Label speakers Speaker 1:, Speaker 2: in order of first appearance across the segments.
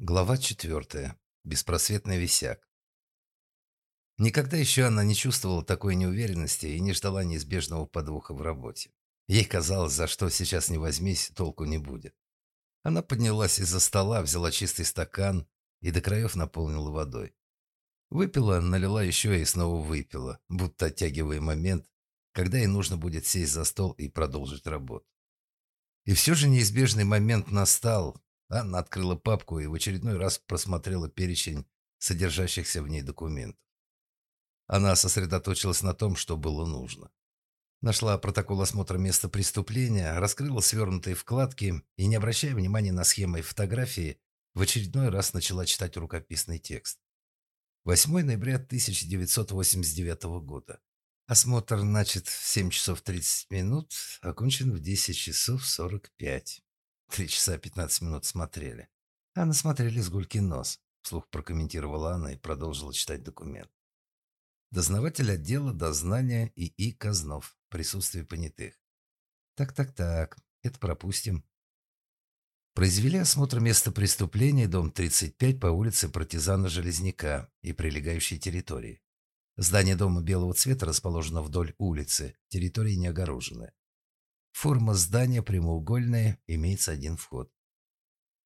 Speaker 1: Глава четвертая. Беспросветный висяк. Никогда еще она не чувствовала такой неуверенности и не ждала неизбежного подвоха в работе. Ей казалось, за что сейчас не возьмись, толку не будет. Она поднялась из-за стола, взяла чистый стакан и до краев наполнила водой. Выпила, налила еще и снова выпила, будто оттягивая момент, когда ей нужно будет сесть за стол и продолжить работу. И все же неизбежный момент настал, Анна открыла папку и в очередной раз просмотрела перечень содержащихся в ней документов. Она сосредоточилась на том, что было нужно. Нашла протокол осмотра места преступления, раскрыла свернутые вкладки и, не обращая внимания на схемы и фотографии, в очередной раз начала читать рукописный текст. 8 ноября 1989 года. Осмотр начат в 7 часов 30 минут, окончен в 10 часов 45. Три часа пятнадцать минут смотрели. А насмотрели с гульки нос. Вслух прокомментировала она и продолжила читать документ. Дознаватель отдела дознания ИИ Казнов. Присутствие понятых. Так-так-так, это пропустим. Произвели осмотр места преступления, дом 35 по улице Партизана Железняка и прилегающей территории. Здание дома белого цвета расположено вдоль улицы, территория не огороженная. Форма здания прямоугольная, имеется один вход.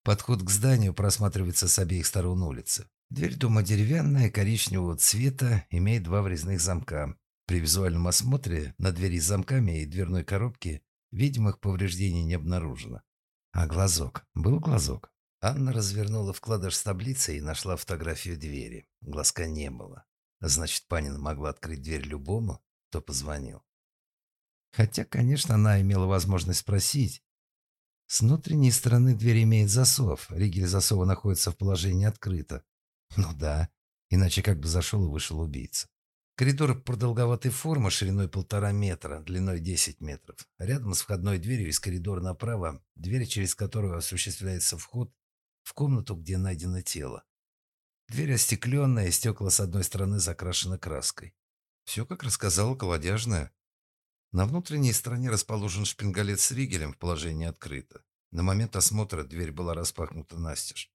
Speaker 1: Подход к зданию просматривается с обеих сторон улицы. Дверь дома деревянная, коричневого цвета, имеет два врезных замка. При визуальном осмотре на двери с замками и дверной коробке видимых повреждений не обнаружено. А глазок? Был глазок? Анна развернула вкладыш с таблицей и нашла фотографию двери. Глазка не было. Значит, Панина могла открыть дверь любому, кто позвонил. Хотя, конечно, она имела возможность спросить. С внутренней стороны дверь имеет засов. Ригель засова находится в положении открыто. Ну да, иначе как бы зашел и вышел убийца. Коридор продолговатой формы, шириной полтора метра, длиной 10 метров. Рядом с входной дверью из коридора направо, дверь, через которую осуществляется вход в комнату, где найдено тело. Дверь остекленная, стекла с одной стороны закрашены краской. Все, как рассказала колодяжная. На внутренней стороне расположен шпингалет с ригелем в положении открыто. На момент осмотра дверь была распахнута настежь.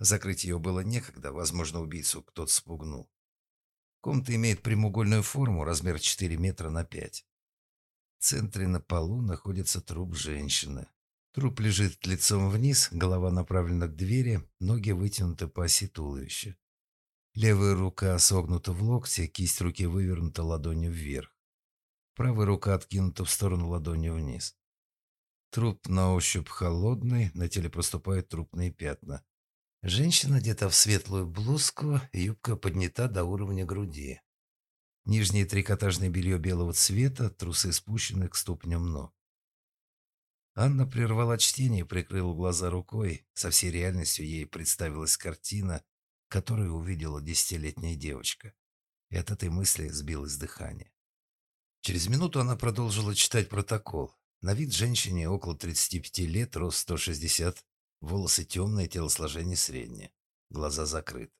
Speaker 1: Закрыть ее было некогда, возможно, убийцу кто-то спугнул. Комната имеет прямоугольную форму, размер 4 метра на 5. В центре на полу находится труп женщины. Труп лежит лицом вниз, голова направлена к двери, ноги вытянуты по оси туловища. Левая рука согнута в локте, кисть руки вывернута ладонью вверх. Правая рука откинута в сторону ладонью вниз. Труп на ощупь холодный, на теле проступают трупные пятна. Женщина одета в светлую блузку, юбка поднята до уровня груди. Нижнее трикотажное белье белого цвета, трусы спущены к ступням ног. Анна прервала чтение и прикрыла глаза рукой. Со всей реальностью ей представилась картина, которую увидела десятилетняя девочка. И от этой мысли сбилось дыхание. Через минуту она продолжила читать протокол. На вид женщине около 35 лет, рост 160, волосы темные, телосложение среднее, глаза закрыты.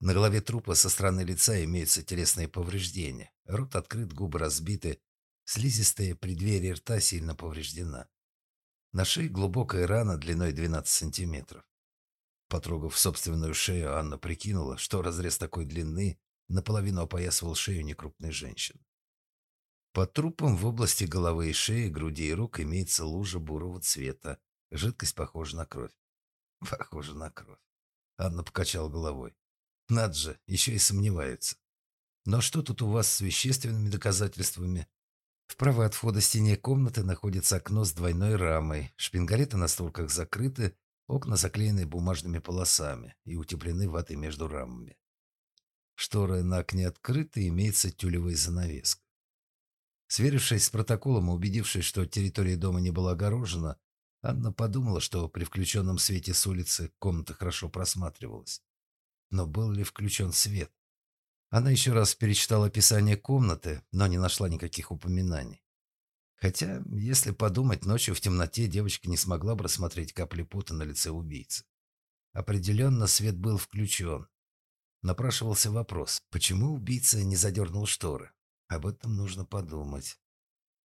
Speaker 1: На голове трупа со стороны лица имеются телесные повреждения. Рот открыт, губы разбиты, слизистая преддверие рта сильно повреждена. На шее глубокая рана длиной 12 сантиметров. Потрогав собственную шею, Анна прикинула, что разрез такой длины наполовину опоясывал шею некрупной женщины. Под трупом в области головы и шеи, груди и рук имеется лужа бурого цвета. Жидкость похожа на кровь. Похоже на кровь. Анна покачала головой. Над же, еще и сомневается. Но что тут у вас с вещественными доказательствами? В правой от входа стене комнаты находится окно с двойной рамой. Шпингалеты на створках закрыты, окна заклеены бумажными полосами и утеплены ватой между рамами. Шторы на окне открыты, имеется тюлевая занавеска. Сверившись с протоколом и убедившись, что территория дома не была огорожена, Анна подумала, что при включенном свете с улицы комната хорошо просматривалась. Но был ли включен свет? Она еще раз перечитала описание комнаты, но не нашла никаких упоминаний. Хотя, если подумать, ночью в темноте девочка не смогла бы рассмотреть капли пота на лице убийцы. Определенно, свет был включен. Напрашивался вопрос, почему убийца не задернул шторы? Об этом нужно подумать.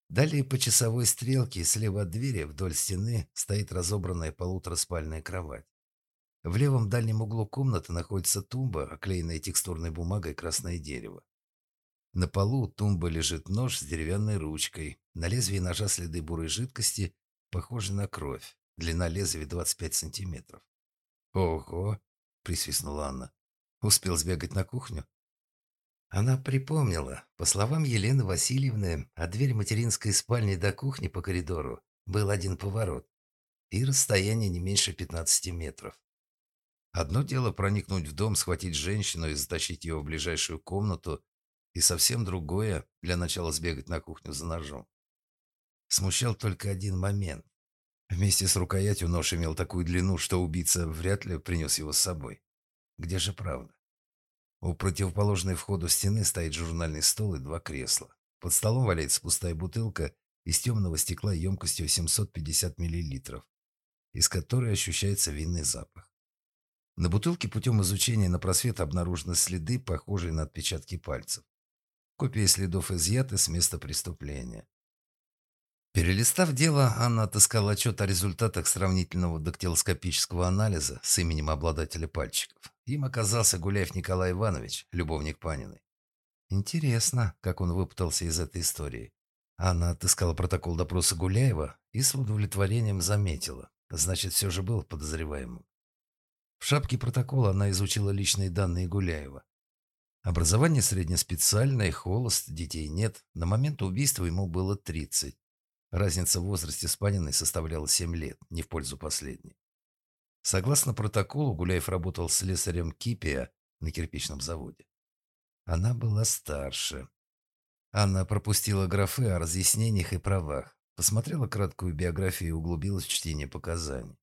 Speaker 1: Далее по часовой стрелке слева от двери вдоль стены стоит разобранная полутораспальная кровать. В левом дальнем углу комнаты находится тумба, оклеенная текстурной бумагой красное дерево. На полу тумбы лежит нож с деревянной ручкой. На лезвии ножа следы бурой жидкости, похожей на кровь. Длина лезвия 25 сантиметров. «Ого!» – присвистнула Анна. «Успел сбегать на кухню?» Она припомнила. По словам Елены Васильевны, от дверь материнской спальни до кухни по коридору был один поворот и расстояние не меньше 15 метров. Одно дело проникнуть в дом, схватить женщину и затащить ее в ближайшую комнату, и совсем другое для начала сбегать на кухню за ножом. Смущал только один момент. Вместе с рукоятью нож имел такую длину, что убийца вряд ли принес его с собой. Где же правда? У противоположной входу стены стоит журнальный стол и два кресла. Под столом валяется пустая бутылка из темного стекла емкостью 750 мл, из которой ощущается винный запах. На бутылке путем изучения на просвет обнаружены следы, похожие на отпечатки пальцев. Копии следов изъяты с места преступления. Перелистав дело, Анна отыскала отчет о результатах сравнительного дактилоскопического анализа с именем обладателя пальчиков. Им оказался Гуляев Николай Иванович, любовник Паниной. Интересно, как он выпутался из этой истории. Анна отыскала протокол допроса Гуляева и с удовлетворением заметила. Значит, все же был подозреваемым. В шапке протокола она изучила личные данные Гуляева. Образование среднеспециальное, холост, детей нет. На момент убийства ему было 30. Разница в возрасте с Паниной составляла 7 лет, не в пользу последней. Согласно протоколу, Гуляев работал слесарем Кипия на кирпичном заводе. Она была старше. Анна пропустила графы о разъяснениях и правах, посмотрела краткую биографию и углубилась в чтение показаний.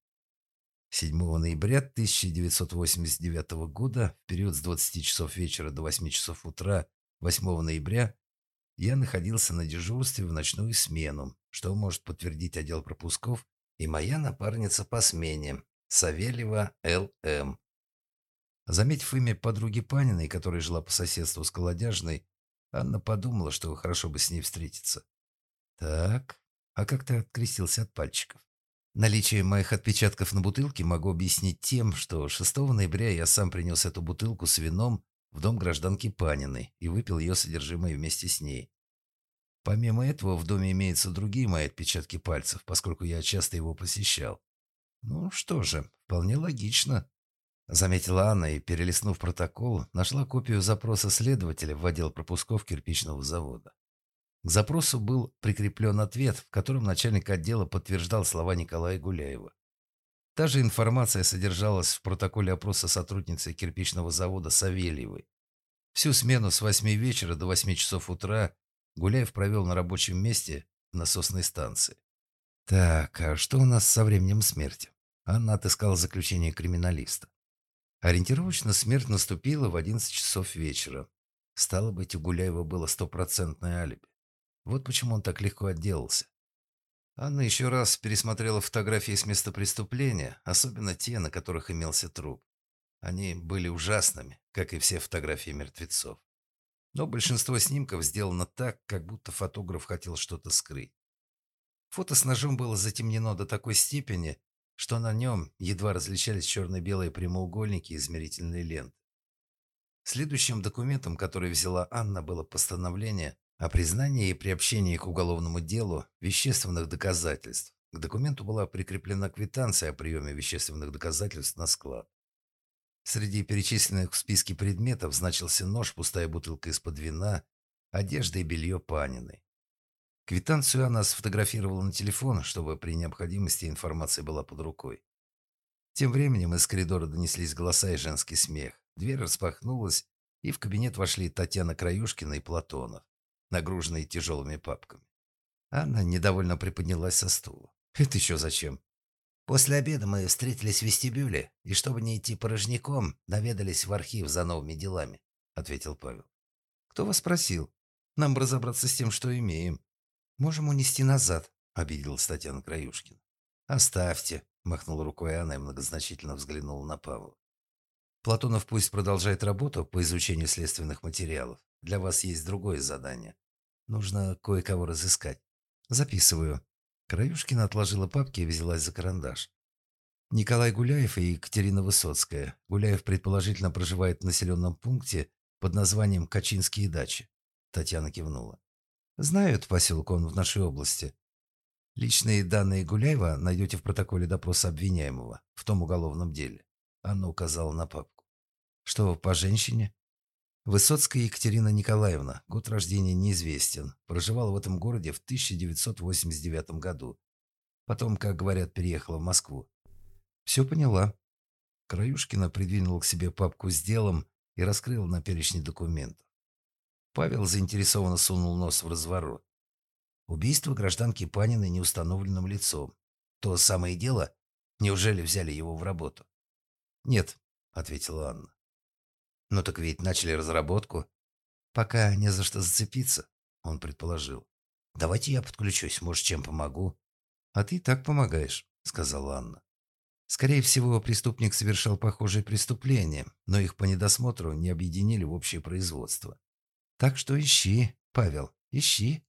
Speaker 1: 7 ноября 1989 года, в период с 20 часов вечера до 8 часов утра 8 ноября, я находился на дежурстве в ночную смену, что может подтвердить отдел пропусков и моя напарница по смене, Савельева Л.М. Заметив имя подруги Паниной, которая жила по соседству с Колодяжной, Анна подумала, что хорошо бы с ней встретиться. «Так, а как ты открестился от пальчиков?» Наличие моих отпечатков на бутылке могу объяснить тем, что 6 ноября я сам принес эту бутылку с вином в дом гражданки Паниной и выпил ее содержимое вместе с ней. Помимо этого, в доме имеются другие мои отпечатки пальцев, поскольку я часто его посещал. Ну что же, вполне логично. Заметила Анна и, перелистнув протокол, нашла копию запроса следователя в отдел пропусков кирпичного завода. К запросу был прикреплен ответ, в котором начальник отдела подтверждал слова Николая Гуляева. Та же информация содержалась в протоколе опроса сотрудницы кирпичного завода Савельевой. Всю смену с 8 вечера до 8 часов утра Гуляев провел на рабочем месте насосной станции. Так, а что у нас со временем смерти? Анна отыскала заключение криминалиста. Ориентировочно смерть наступила в 11 часов вечера. Стало быть, у Гуляева было стопроцентное алиби. Вот почему он так легко отделался. Анна еще раз пересмотрела фотографии с места преступления, особенно те, на которых имелся труп. Они были ужасными, как и все фотографии мертвецов. Но большинство снимков сделано так, как будто фотограф хотел что-то скрыть. Фото с ножом было затемнено до такой степени, что на нем едва различались черно-белые прямоугольники и измерительные ленты. Следующим документом, который взяла Анна, было постановление о признании и приобщении к уголовному делу вещественных доказательств. К документу была прикреплена квитанция о приеме вещественных доказательств на склад. Среди перечисленных в списке предметов значился нож, пустая бутылка из-под вина, одежда и белье Паниной. Квитанцию она сфотографировала на телефон, чтобы при необходимости информация была под рукой. Тем временем из коридора донеслись голоса и женский смех. Дверь распахнулась, и в кабинет вошли Татьяна Краюшкина и Платонов нагруженные тяжелыми папками. Анна недовольно приподнялась со стула. «Это еще зачем?» «После обеда мы встретились в вестибюле, и чтобы не идти порожняком, наведались в архив за новыми делами», — ответил Павел. «Кто вас спросил? Нам разобраться с тем, что имеем. Можем унести назад», — обиделась Татьяна Краюшкина. «Оставьте», — махнула рукой Анна и многозначительно взглянула на Павла. «Платонов пусть продолжает работу по изучению следственных материалов. Для вас есть другое задание. Нужно кое-кого разыскать. Записываю. Краюшкина отложила папки и взялась за карандаш. Николай Гуляев и Екатерина Высоцкая. Гуляев предположительно проживает в населенном пункте под названием Качинские дачи. Татьяна кивнула. Знаю этот поселок, он в нашей области. Личные данные Гуляева найдете в протоколе допроса обвиняемого в том уголовном деле. Анна указала на папку. Что по женщине? Высоцкая Екатерина Николаевна, год рождения неизвестен, проживала в этом городе в 1989 году. Потом, как говорят, переехала в Москву. «Все поняла». Краюшкина придвинула к себе папку с делом и раскрыла на перечне документов. Павел заинтересованно сунул нос в разворот. Убийство гражданки Паниной неустановленным лицом. То самое дело? Неужели взяли его в работу? «Нет», — ответила Анна. «Ну так ведь начали разработку». «Пока не за что зацепиться», — он предположил. «Давайте я подключусь, может, чем помогу». «А ты так помогаешь», — сказала Анна. Скорее всего, преступник совершал похожие преступления, но их по недосмотру не объединили в общее производство. Так что ищи, Павел, ищи.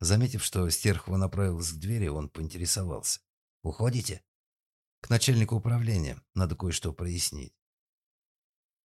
Speaker 1: Заметив, что Стерхова направилась к двери, он поинтересовался. «Уходите?» «К начальнику управления. Надо кое-что прояснить».